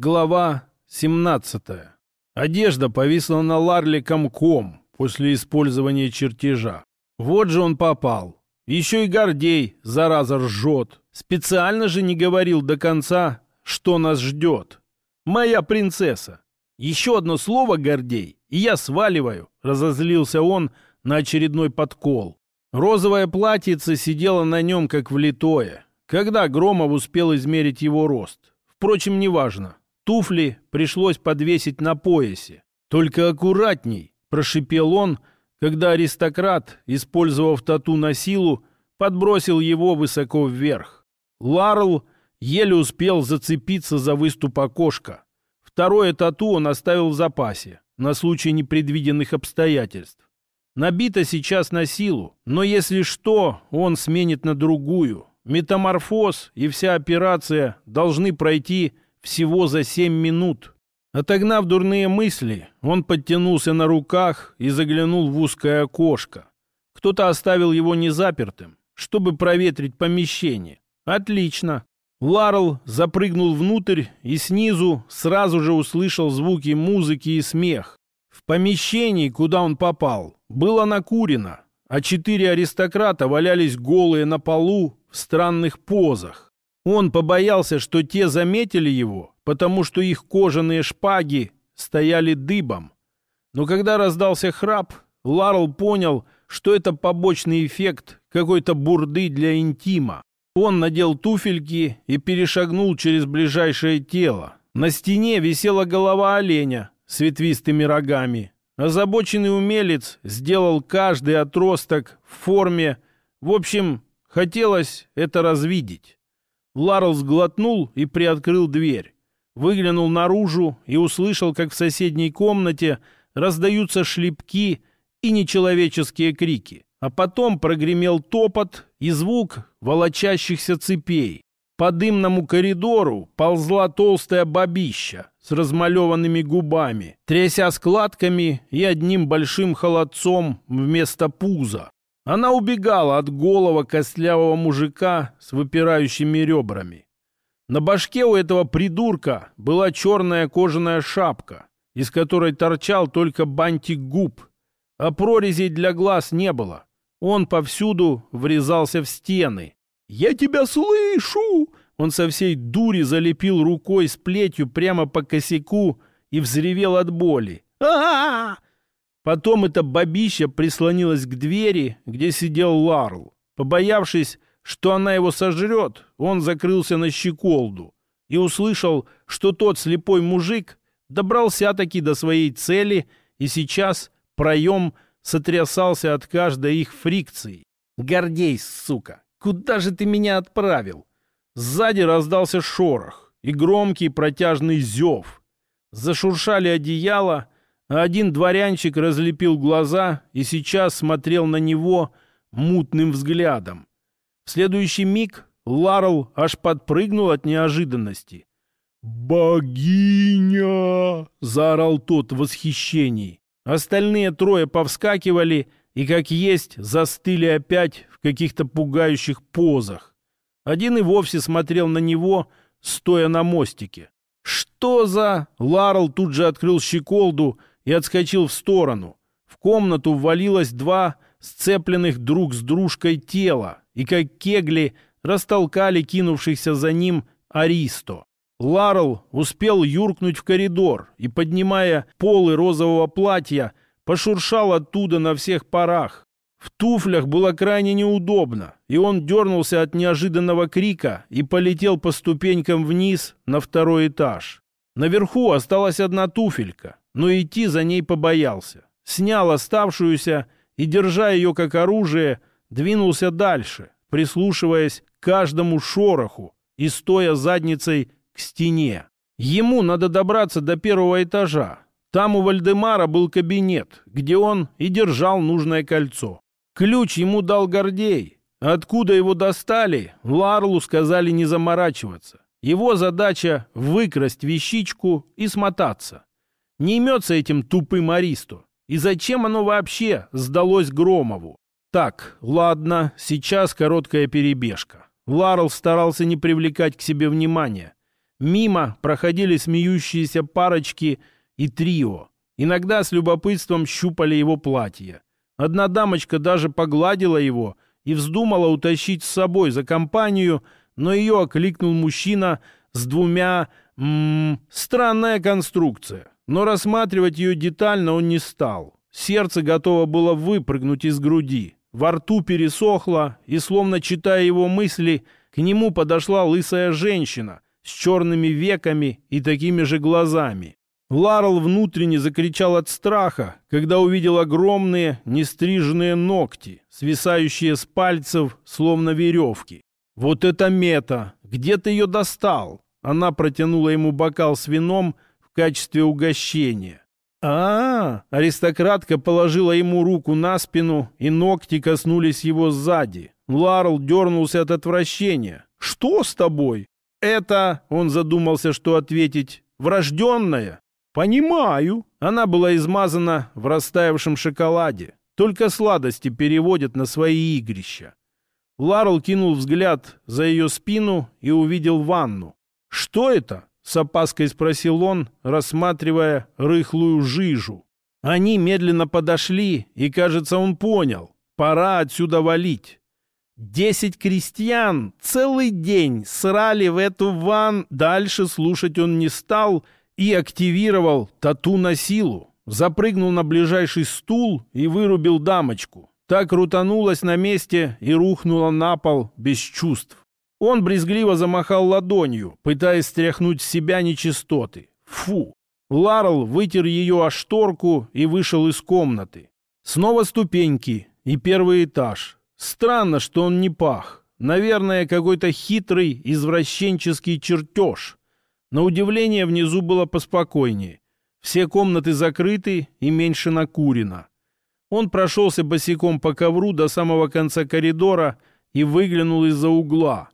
Глава 17. Одежда повисла на Ларле комком после использования чертежа. Вот же он попал. Еще и Гордей, зараза, ржет. Специально же не говорил до конца, что нас ждет. Моя принцесса. Еще одно слово, Гордей, и я сваливаю, разозлился он на очередной подкол. Розовое платьице сидело на нем как влитое. Когда Громов успел измерить его рост? Впрочем, неважно. Туфли пришлось подвесить на поясе. «Только аккуратней!» – прошипел он, когда аристократ, использовав тату на силу, подбросил его высоко вверх. Ларл еле успел зацепиться за выступ окошка. Второе тату он оставил в запасе, на случай непредвиденных обстоятельств. Набито сейчас на силу, но если что, он сменит на другую. Метаморфоз и вся операция должны пройти всего за семь минут. Отогнав дурные мысли, он подтянулся на руках и заглянул в узкое окошко. Кто-то оставил его незапертым, чтобы проветрить помещение. Отлично. Ларл запрыгнул внутрь и снизу сразу же услышал звуки музыки и смех. В помещении, куда он попал, было накурено, а четыре аристократа валялись голые на полу в странных позах. Он побоялся, что те заметили его, потому что их кожаные шпаги стояли дыбом. Но когда раздался храп, Ларл понял, что это побочный эффект какой-то бурды для интима. Он надел туфельки и перешагнул через ближайшее тело. На стене висела голова оленя с ветвистыми рогами. Озабоченный умелец сделал каждый отросток в форме. В общем, хотелось это развидеть. Ларл сглотнул и приоткрыл дверь. Выглянул наружу и услышал, как в соседней комнате раздаются шлепки и нечеловеческие крики. А потом прогремел топот и звук волочащихся цепей. По дымному коридору ползла толстая бабища с размалеванными губами, тряся складками и одним большим холодцом вместо пуза. Она убегала от голого костлявого мужика с выпирающими ребрами. На башке у этого придурка была черная кожаная шапка, из которой торчал только бантик губ, а прорезей для глаз не было. Он повсюду врезался в стены. «Я тебя слышу!» Он со всей дури залепил рукой с плетью прямо по косяку и взревел от боли. а, -а, -а Потом эта бабища прислонилась к двери, где сидел Ларл. Побоявшись, что она его сожрет, он закрылся на щеколду и услышал, что тот слепой мужик добрался таки до своей цели, и сейчас проем сотрясался от каждой их фрикции. «Гордей, сука! Куда же ты меня отправил?» Сзади раздался шорох и громкий протяжный зев. Зашуршали одеяла, один дворянчик разлепил глаза и сейчас смотрел на него мутным взглядом. В следующий миг Ларл аж подпрыгнул от неожиданности. «Богиня!» — заорал тот в восхищении. Остальные трое повскакивали и, как есть, застыли опять в каких-то пугающих позах. Один и вовсе смотрел на него, стоя на мостике. «Что за...» Ларл тут же открыл щеколду и отскочил в сторону. В комнату ввалилось два сцепленных друг с дружкой тела и, как кегли, растолкали кинувшихся за ним Аристо. Ларл успел юркнуть в коридор и, поднимая полы розового платья, пошуршал оттуда на всех парах. В туфлях было крайне неудобно, и он дернулся от неожиданного крика и полетел по ступенькам вниз на второй этаж. Наверху осталась одна туфелька, но идти за ней побоялся. Снял оставшуюся и, держа ее как оружие, двинулся дальше, прислушиваясь к каждому шороху и стоя задницей к стене. Ему надо добраться до первого этажа. Там у Вальдемара был кабинет, где он и держал нужное кольцо. Ключ ему дал Гордей. Откуда его достали, Ларлу сказали не заморачиваться. Его задача — выкрасть вещичку и смотаться. Не имется этим тупым Аристу. И зачем оно вообще сдалось Громову? Так, ладно, сейчас короткая перебежка. Ларл старался не привлекать к себе внимания. Мимо проходили смеющиеся парочки и трио. Иногда с любопытством щупали его платье. Одна дамочка даже погладила его и вздумала утащить с собой за компанию, но ее окликнул мужчина с двумя... М -м, странная конструкция. Но рассматривать ее детально он не стал. Сердце готово было выпрыгнуть из груди. Во рту пересохло, и, словно читая его мысли, к нему подошла лысая женщина с черными веками и такими же глазами. Ларл внутренне закричал от страха, когда увидел огромные нестриженные ногти, свисающие с пальцев, словно веревки. «Вот это мета! Где ты ее достал?» Она протянула ему бокал с вином качестве угощения. А, -а, а Аристократка положила ему руку на спину, и ногти коснулись его сзади. Ларл дернулся от отвращения. «Что с тобой?» «Это...» — он задумался, что ответить. «Врожденная?» «Понимаю». Она была измазана в растаявшем шоколаде. Только сладости переводят на свои игрища. Ларл кинул взгляд за ее спину и увидел ванну. «Что это?» — с опаской спросил он, рассматривая рыхлую жижу. Они медленно подошли, и, кажется, он понял. Пора отсюда валить. Десять крестьян целый день срали в эту ван. Дальше слушать он не стал и активировал тату на силу. Запрыгнул на ближайший стул и вырубил дамочку. Так крутанулась на месте и рухнула на пол без чувств. Он брезгливо замахал ладонью, пытаясь стряхнуть с себя нечистоты. Фу! Ларл вытер ее о шторку и вышел из комнаты. Снова ступеньки и первый этаж. Странно, что он не пах. Наверное, какой-то хитрый извращенческий чертеж. На удивление внизу было поспокойнее. Все комнаты закрыты и меньше накурено. Он прошелся босиком по ковру до самого конца коридора и выглянул из-за угла.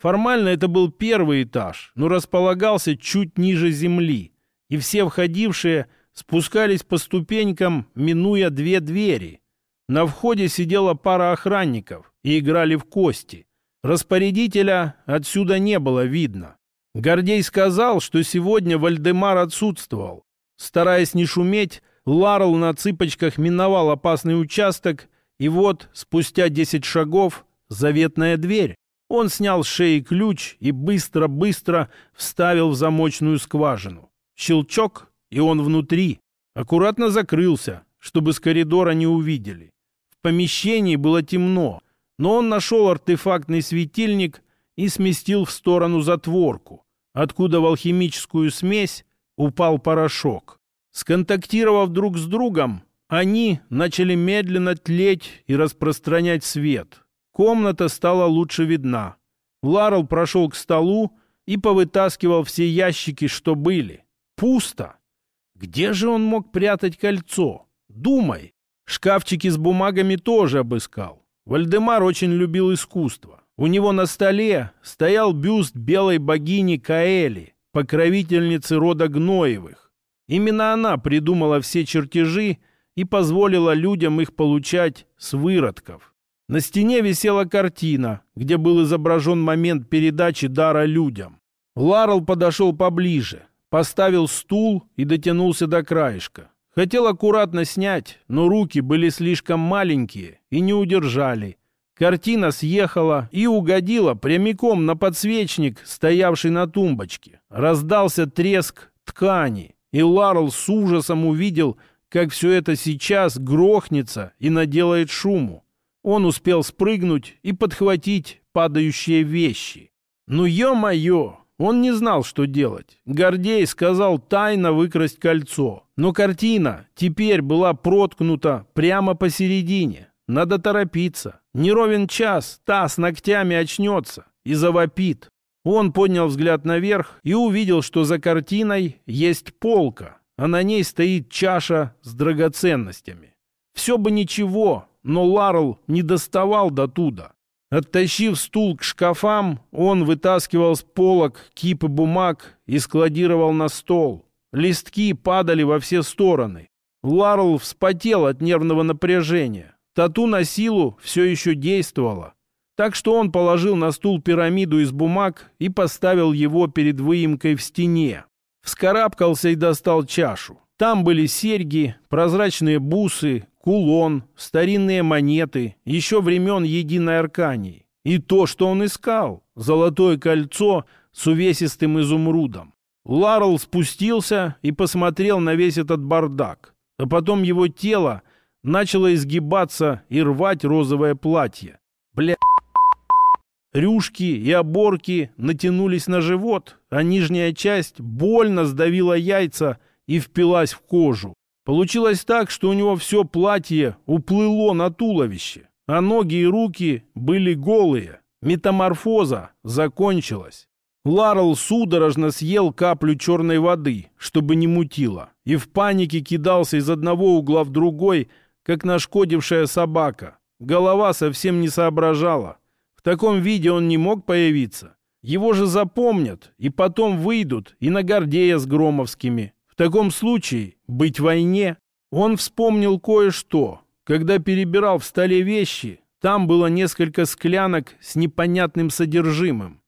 Формально это был первый этаж, но располагался чуть ниже земли, и все входившие спускались по ступенькам, минуя две двери. На входе сидела пара охранников и играли в кости. Распорядителя отсюда не было видно. Гордей сказал, что сегодня Вальдемар отсутствовал. Стараясь не шуметь, Ларл на цыпочках миновал опасный участок, и вот, спустя десять шагов, заветная дверь. Он снял с шеи ключ и быстро-быстро вставил в замочную скважину. Щелчок, и он внутри. Аккуратно закрылся, чтобы с коридора не увидели. В помещении было темно, но он нашел артефактный светильник и сместил в сторону затворку, откуда в алхимическую смесь упал порошок. Сконтактировав друг с другом, они начали медленно тлеть и распространять свет. Комната стала лучше видна. Ларл прошел к столу и повытаскивал все ящики, что были. Пусто. Где же он мог прятать кольцо? Думай. Шкафчики с бумагами тоже обыскал. Вальдемар очень любил искусство. У него на столе стоял бюст белой богини Каэли, покровительницы рода Гноевых. Именно она придумала все чертежи и позволила людям их получать с выродков. На стене висела картина, где был изображен момент передачи дара людям. Ларл подошел поближе, поставил стул и дотянулся до краешка. Хотел аккуратно снять, но руки были слишком маленькие и не удержали. Картина съехала и угодила прямиком на подсвечник, стоявший на тумбочке. Раздался треск ткани, и Ларл с ужасом увидел, как все это сейчас грохнется и наделает шуму. Он успел спрыгнуть и подхватить падающие вещи. Ну, ё-моё! Он не знал, что делать. Гордей сказал тайно выкрасть кольцо. Но картина теперь была проткнута прямо посередине. Надо торопиться. Не ровен час, та с ногтями очнется и завопит. Он поднял взгляд наверх и увидел, что за картиной есть полка, а на ней стоит чаша с драгоценностями. Все бы ничего, но Ларл не доставал до туда. Оттащив стул к шкафам, он вытаскивал с полок кипы бумаг и складировал на стол. Листки падали во все стороны. Ларл вспотел от нервного напряжения. Тату на силу все еще действовала. Так что он положил на стул пирамиду из бумаг и поставил его перед выемкой в стене. Вскарабкался и достал чашу. Там были серьги, прозрачные бусы, кулон, старинные монеты, еще времен Единой Аркании. И то, что он искал — золотое кольцо с увесистым изумрудом. Ларл спустился и посмотрел на весь этот бардак. А потом его тело начало изгибаться и рвать розовое платье. Бля... Рюшки и оборки натянулись на живот, а нижняя часть больно сдавила яйца и впилась в кожу. Получилось так, что у него все платье уплыло на туловище, а ноги и руки были голые. Метаморфоза закончилась. Ларл судорожно съел каплю черной воды, чтобы не мутило, и в панике кидался из одного угла в другой, как нашкодившая собака. Голова совсем не соображала. В таком виде он не мог появиться. Его же запомнят, и потом выйдут и на Гордея с Громовскими. Таком случае быть в войне. Он вспомнил кое-что. Когда перебирал в столе вещи, там было несколько склянок с непонятным содержимым.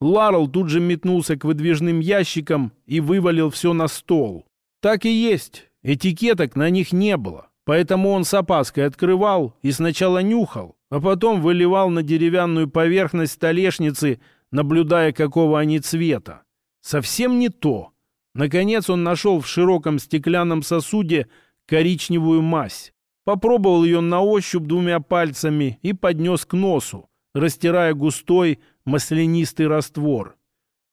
Ларл тут же метнулся к выдвижным ящикам и вывалил все на стол. Так и есть. Этикеток на них не было. Поэтому он с опаской открывал и сначала нюхал, а потом выливал на деревянную поверхность столешницы, наблюдая, какого они цвета. Совсем не то. Наконец он нашел в широком стеклянном сосуде коричневую мазь. Попробовал ее на ощупь двумя пальцами и поднес к носу, растирая густой маслянистый раствор.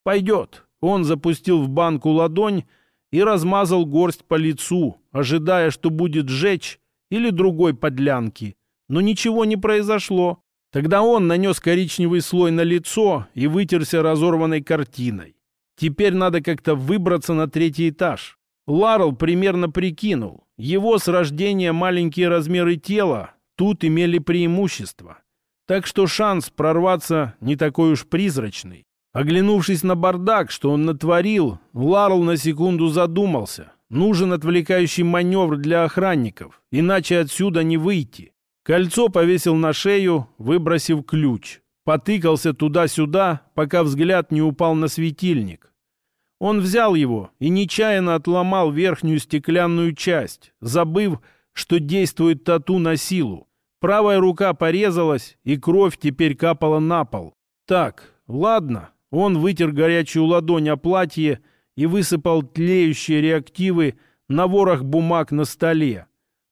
«Пойдет». Он запустил в банку ладонь и размазал горсть по лицу, ожидая, что будет жечь или другой подлянки но ничего не произошло. Тогда он нанес коричневый слой на лицо и вытерся разорванной картиной. Теперь надо как-то выбраться на третий этаж. Ларл примерно прикинул. Его с рождения маленькие размеры тела тут имели преимущество. Так что шанс прорваться не такой уж призрачный. Оглянувшись на бардак, что он натворил, Ларл на секунду задумался. Нужен отвлекающий маневр для охранников, иначе отсюда не выйти. Кольцо повесил на шею, выбросив ключ. Потыкался туда-сюда, пока взгляд не упал на светильник. Он взял его и нечаянно отломал верхнюю стеклянную часть, забыв, что действует тату на силу. Правая рука порезалась, и кровь теперь капала на пол. Так, ладно. Он вытер горячую ладонь о платье и высыпал тлеющие реактивы на ворох бумаг на столе.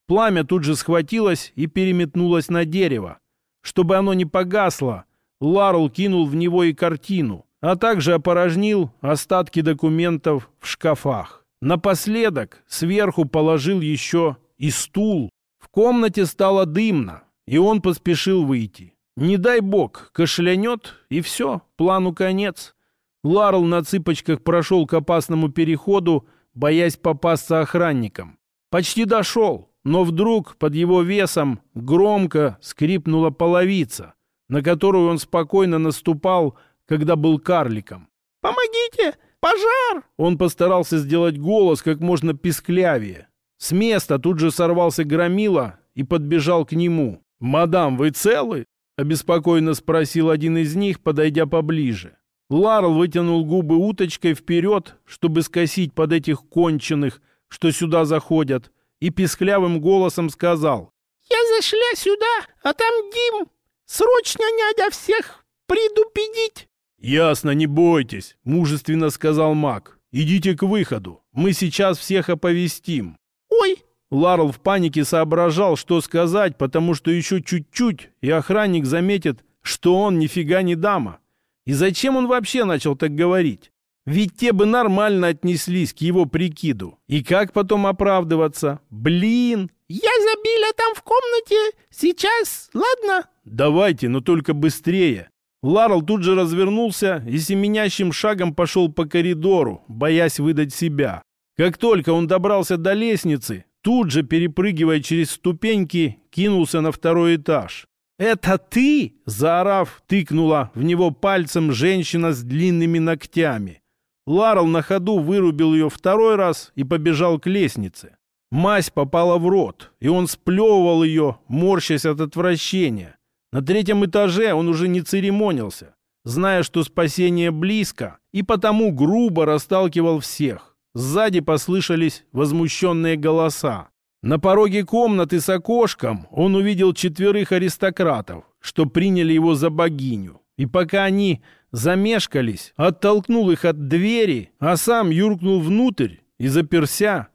Пламя тут же схватилось и переметнулось на дерево. Чтобы оно не погасло, Ларл кинул в него и картину, а также опорожнил остатки документов в шкафах. Напоследок сверху положил еще и стул. В комнате стало дымно, и он поспешил выйти. Не дай бог, кашлянет, и все, плану конец. Ларл на цыпочках прошел к опасному переходу, боясь попасться охранникам. Почти дошел, но вдруг под его весом громко скрипнула половица, на которую он спокойно наступал, когда был карликом. «Помогите! Пожар!» Он постарался сделать голос как можно писклявее. С места тут же сорвался громила и подбежал к нему. «Мадам, вы целы?» — обеспокоенно спросил один из них, подойдя поближе. Ларл вытянул губы уточкой вперед, чтобы скосить под этих конченых, что сюда заходят, и писклявым голосом сказал. «Я зашла сюда, а там Дим. Срочно надо всех предупредить». «Ясно, не бойтесь», — мужественно сказал маг. «Идите к выходу. Мы сейчас всех оповестим». «Ой!» Ларл в панике соображал, что сказать, потому что еще чуть-чуть, и охранник заметит, что он нифига не дама. И зачем он вообще начал так говорить? Ведь те бы нормально отнеслись к его прикиду. И как потом оправдываться? Блин! Я забила там в комнате. Сейчас, ладно? Давайте, но только быстрее. Ларл тут же развернулся и семенящим шагом пошел по коридору, боясь выдать себя. Как только он добрался до лестницы, тут же, перепрыгивая через ступеньки, кинулся на второй этаж. «Это ты?» – заорав, тыкнула в него пальцем женщина с длинными ногтями. Ларл на ходу вырубил ее второй раз и побежал к лестнице. Мазь попала в рот, и он сплевывал ее, морщась от отвращения. На третьем этаже он уже не церемонился, зная, что спасение близко, и потому грубо расталкивал всех. Сзади послышались возмущенные голоса. На пороге комнаты с окошком он увидел четверых аристократов, что приняли его за богиню. И пока они замешкались, оттолкнул их от двери, а сам юркнул внутрь и заперся.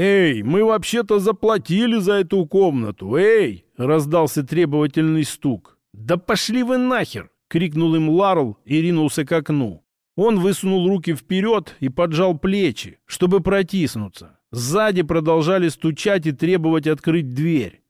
«Эй, мы вообще-то заплатили за эту комнату! Эй!» — раздался требовательный стук. «Да пошли вы нахер!» — крикнул им Ларл и ринулся к окну. Он высунул руки вперед и поджал плечи, чтобы протиснуться. Сзади продолжали стучать и требовать открыть дверь.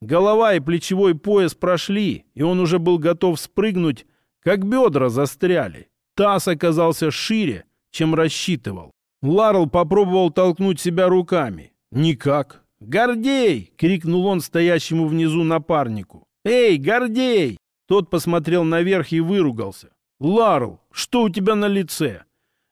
Голова и плечевой пояс прошли, и он уже был готов спрыгнуть, как бедра застряли. Таз оказался шире, чем рассчитывал. Ларл попробовал толкнуть себя руками. Никак. «Гордей!» — крикнул он стоящему внизу напарнику. «Эй, Гордей!» Тот посмотрел наверх и выругался. «Ларл, что у тебя на лице?»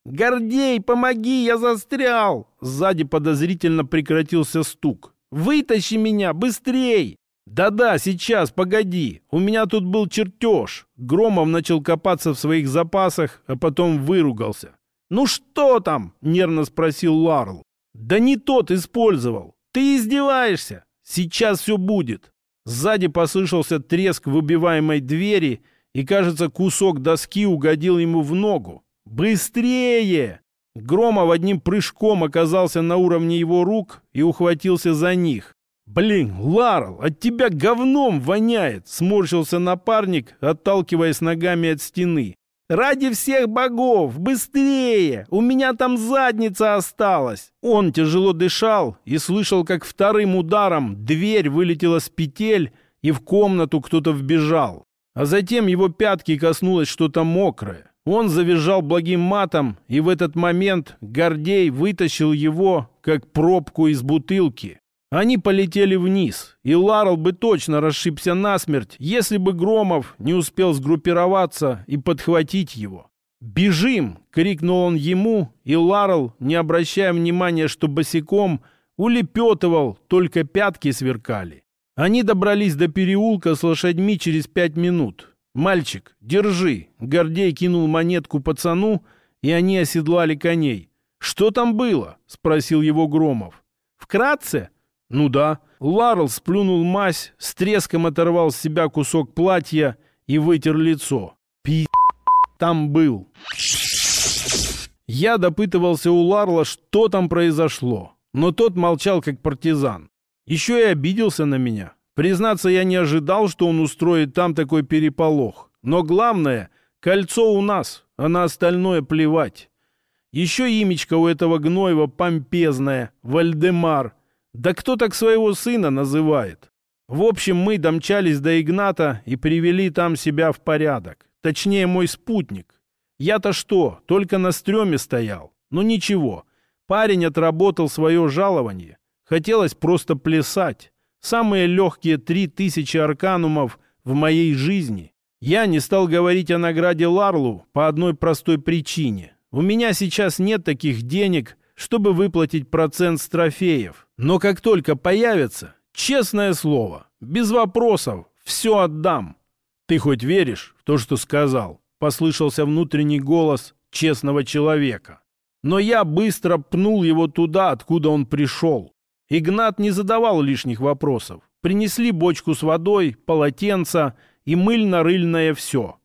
«Гордей, помоги, я застрял!» Сзади подозрительно прекратился стук. «Вытащи меня, быстрей!» «Да-да, сейчас, погоди. У меня тут был чертеж». Громов начал копаться в своих запасах, а потом выругался. «Ну что там?» — нервно спросил Ларл. «Да не тот использовал. Ты издеваешься? Сейчас все будет». Сзади послышался треск выбиваемой двери, и, кажется, кусок доски угодил ему в ногу. «Быстрее!» Громов одним прыжком оказался на уровне его рук и ухватился за них. «Блин, Ларл, от тебя говном воняет!» — сморщился напарник, отталкиваясь ногами от стены. «Ради всех богов! Быстрее! У меня там задница осталась!» Он тяжело дышал и слышал, как вторым ударом дверь вылетела с петель, и в комнату кто-то вбежал. А затем его пятки коснулось что-то мокрое. Он завизжал благим матом, и в этот момент Гордей вытащил его, как пробку из бутылки. Они полетели вниз, и Ларл бы точно расшибся насмерть, если бы Громов не успел сгруппироваться и подхватить его. «Бежим!» — крикнул он ему, и Ларл, не обращая внимания, что босиком, улепетывал, только пятки сверкали. Они добрались до переулка с лошадьми через пять минут. «Мальчик, держи!» — Гордей кинул монетку пацану, и они оседлали коней. «Что там было?» — спросил его Громов. «Вкратце?» Ну да. Ларл сплюнул мазь, с треском оторвал с себя кусок платья и вытер лицо. Пи... там был. Я допытывался у Ларла, что там произошло, но тот молчал как партизан. Еще и обиделся на меня. Признаться, я не ожидал, что он устроит там такой переполох. Но главное, кольцо у нас, а на остальное плевать. Еще имечко у этого гноева помпезное, Вальдемар — да кто так своего сына называет? В общем, мы домчались до Игната и привели там себя в порядок. Точнее, мой спутник. Я-то что, только на стреме стоял. Ну ничего, парень отработал свое жалование. Хотелось просто плясать. Самые легкие три тысячи арканумов в моей жизни. Я не стал говорить о награде Ларлу по одной простой причине. У меня сейчас нет таких денег, чтобы выплатить процент с трофеев. Но как только появится, честное слово, без вопросов, все отдам. Ты хоть веришь в то, что сказал? Послышался внутренний голос честного человека. Но я быстро пнул его туда, откуда он пришел. Игнат не задавал лишних вопросов. Принесли бочку с водой, полотенца и мыльно-рыльное все.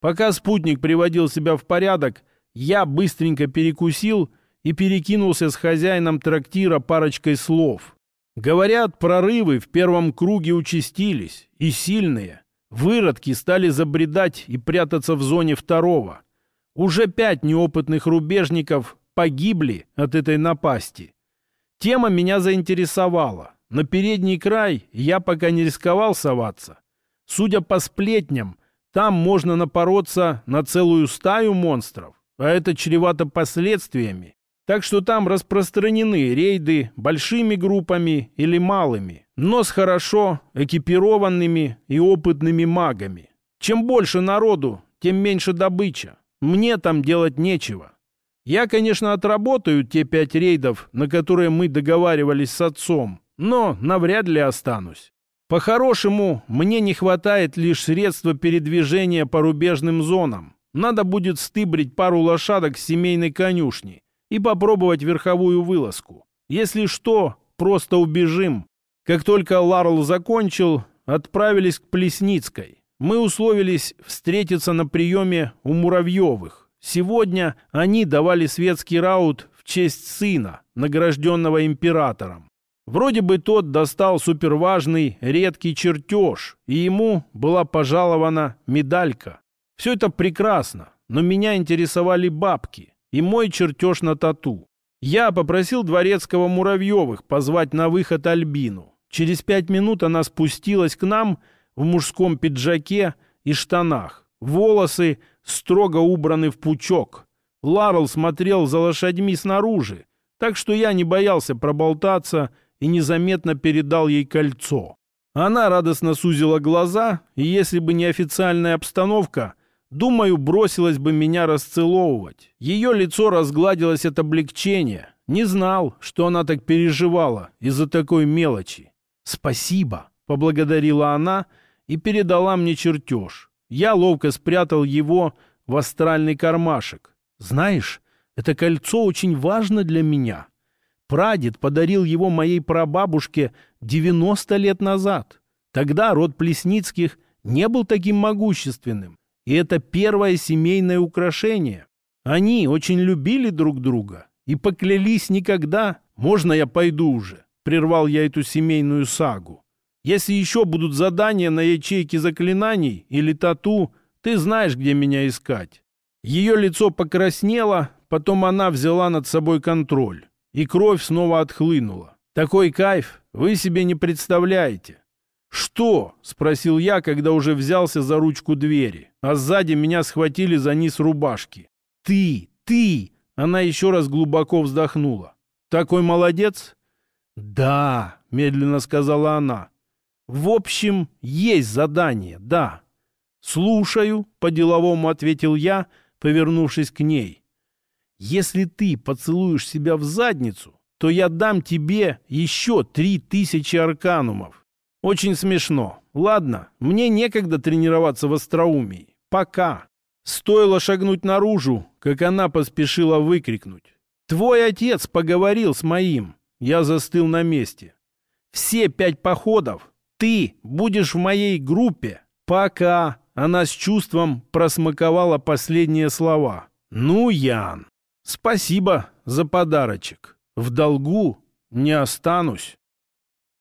Пока спутник приводил себя в порядок, я быстренько перекусил и перекинулся с хозяином трактира парочкой слов. Говорят, прорывы в первом круге участились, и сильные. Выродки стали забредать и прятаться в зоне второго. Уже пять неопытных рубежников погибли от этой напасти. Тема меня заинтересовала. На передний край я пока не рисковал соваться. Судя по сплетням, там можно напороться на целую стаю монстров, а это чревато последствиями. Так что там распространены рейды большими группами или малыми, но с хорошо экипированными и опытными магами. Чем больше народу, тем меньше добыча. Мне там делать нечего. Я, конечно, отработаю те пять рейдов, на которые мы договаривались с отцом, но навряд ли останусь. По-хорошему, мне не хватает лишь средства передвижения по рубежным зонам. Надо будет стыбрить пару лошадок с семейной конюшни и попробовать верховую вылазку. Если что, просто убежим. Как только Ларл закончил, отправились к Плесницкой. Мы условились встретиться на приеме у Муравьевых. Сегодня они давали светский раут в честь сына, награжденного императором. Вроде бы тот достал суперважный редкий чертеж, и ему была пожалована медалька. Все это прекрасно, но меня интересовали бабки и мой чертеж на тату. Я попросил дворецкого Муравьевых позвать на выход Альбину. Через пять минут она спустилась к нам в мужском пиджаке и штанах. Волосы строго убраны в пучок. Ларл смотрел за лошадьми снаружи, так что я не боялся проболтаться и незаметно передал ей кольцо. Она радостно сузила глаза, и если бы не официальная обстановка, думаю, бросилась бы меня расцеловывать. Ее лицо разгладилось от облегчения. Не знал, что она так переживала из-за такой мелочи. «Спасибо», — поблагодарила она и передала мне чертеж. Я ловко спрятал его в астральный кармашек. «Знаешь, это кольцо очень важно для меня. Прадед подарил его моей прабабушке 90 лет назад. Тогда род Плесницких не был таким могущественным. И это первое семейное украшение. Они очень любили друг друга и поклялись никогда. «Можно я пойду уже?» Прервал я эту семейную сагу. «Если еще будут задания на ячейке заклинаний или тату, ты знаешь, где меня искать». Ее лицо покраснело, потом она взяла над собой контроль и кровь снова отхлынула. Такой кайф вы себе не представляете. «Что?» — спросил я, когда уже взялся за ручку двери, а сзади меня схватили за низ рубашки. «Ты! Ты!» — она еще раз глубоко вздохнула. «Такой молодец?» «Да», — медленно сказала она. «В общем, есть задание, да». «Слушаю», — по-деловому ответил я, повернувшись к ней. Если ты поцелуешь себя в задницу, то я дам тебе еще три тысячи арканумов. Очень смешно. Ладно, мне некогда тренироваться в остроумии. Пока. Стоило шагнуть наружу, как она поспешила выкрикнуть. «Твой отец поговорил с моим». Я застыл на месте. «Все пять походов ты будешь в моей группе. Пока». Она с чувством просмаковала последние слова. «Ну, Ян». Спасибо за подарочек. В долгу не останусь.